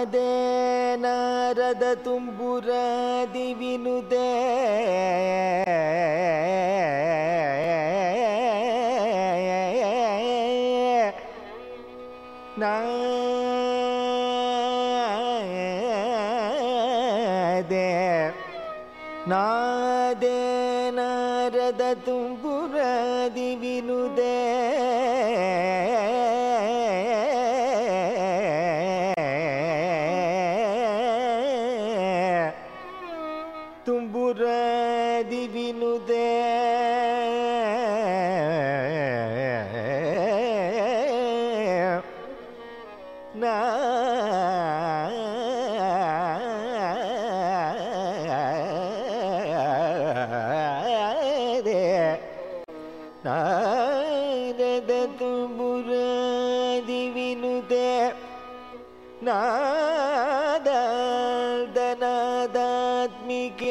ನಾದೇ ನಾರದ ತುಂಬುರಾದಿ ವಿನುದೇ ನಾದೇ ನಾದೇ ನಾರದ ತುಂಬುರಾದಿ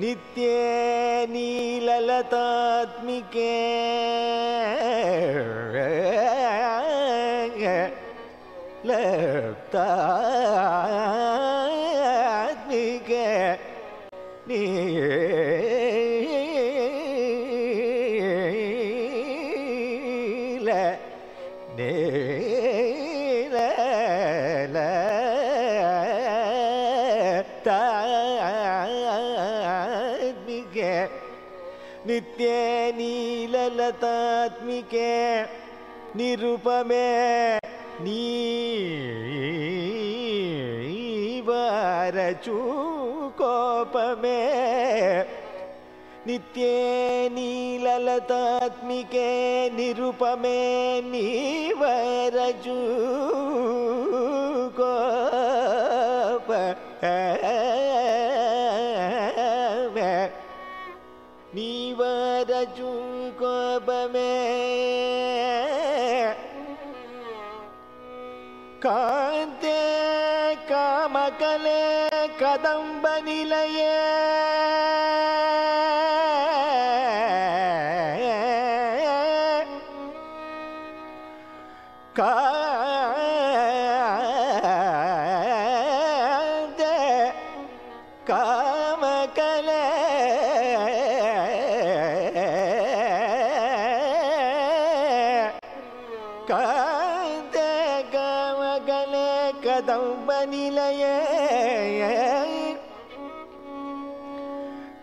नित्ये नीललतात्मिके लप्तात्मिके नी नील ने नित्ये नीललतात्मिके निरुपमे नीवारचूकोपमे नित्ये नीललतात्मिके निरुपमे नीवरचूकोप तुमको बमे। कांते कामकले कदंब निलये गलने कदौ बनिल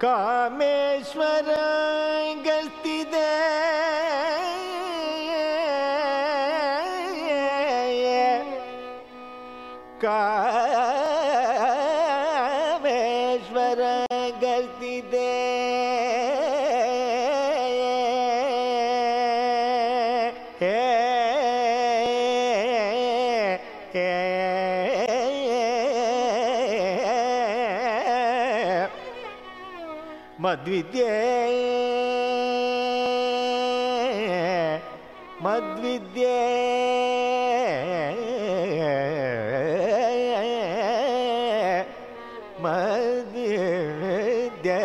कामेश्वर मद्विद्ये मद्विद्ये मद्विद्ये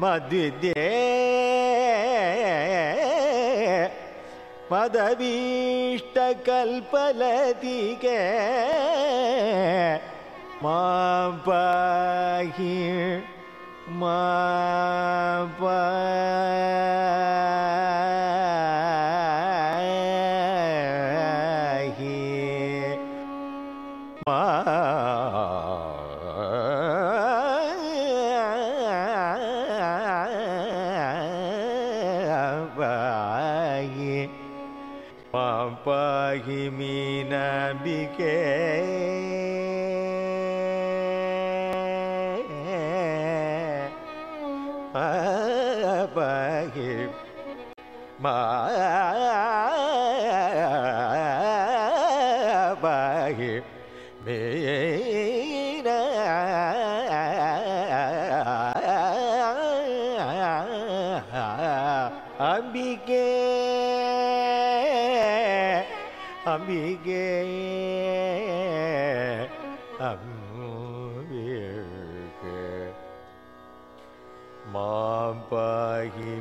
मद्विद्ये मदभीष्टकल्पलतिके Mabahir, Mabahir. பகிர் பகிர் மேன அம்பிகே அம்பிகே ಪಾಹಿ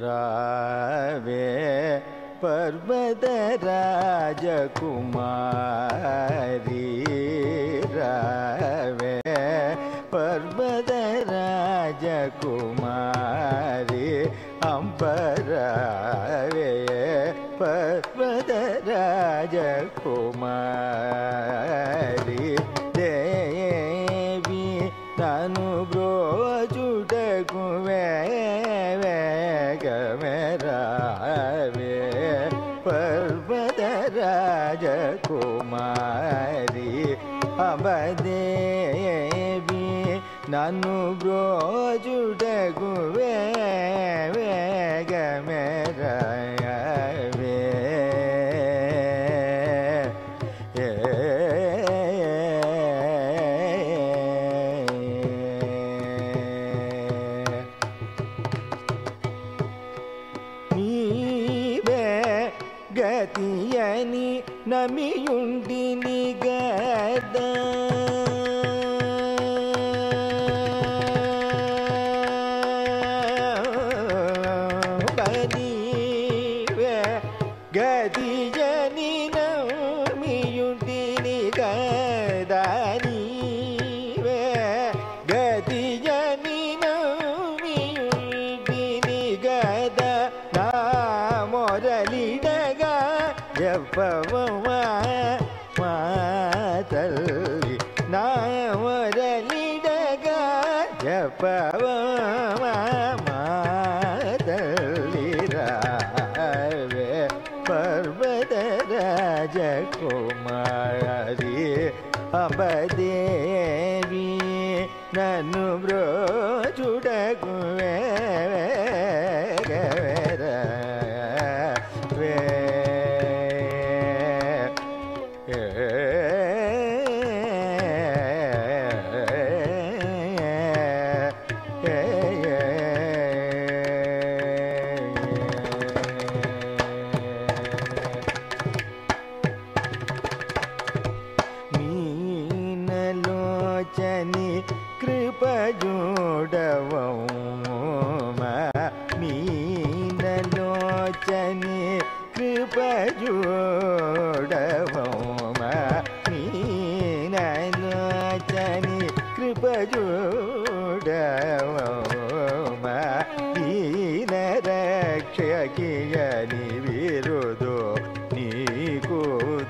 रावे पर्वत राजकुमारी रावे पर्वत राजकुमारी अम्बरावे पर्वत राजकुमारी ನಾನು ಮಾತಲ್ಲಿ ನಾವರಲಿಡಗ ಜಪವ ಮಾತಲ್ಲಿರವೆ ಪರ್ವತ ರಾಜಕುಮಾರಿ ಅಂಬದೇವಿ ನನು ಬ್ರೋ కృపజోడవమా మీనలోచని కృపజోడవమ మీనలోచని కృపజోడవమ దీన రక్షకియని విరుదు నీకు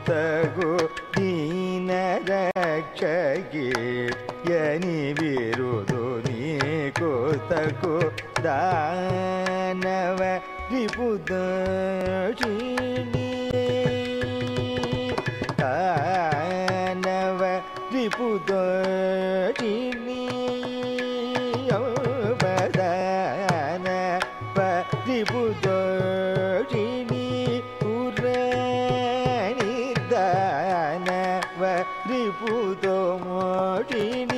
తగు దీన రక్షకి యని విరుదు ಕೂತಕು ದಾನವ ರಿಪುದೋಷಿಣಿ ದಾನವ ರಿಪುದೋಷಿಣಿ ದಾನ ರಿಪುದೋಷಿಣಿ ಉರಣಿ ದಾನವ ರಿಪುದೋ ಮೋಷಿಣಿ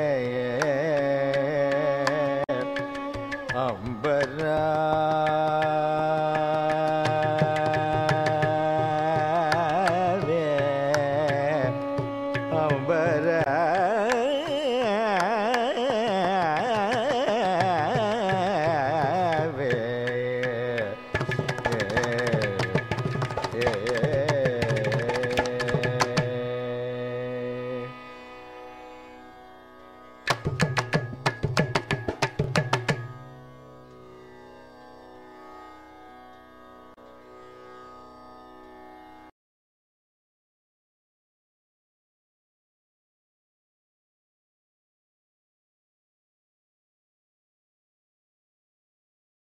yeah.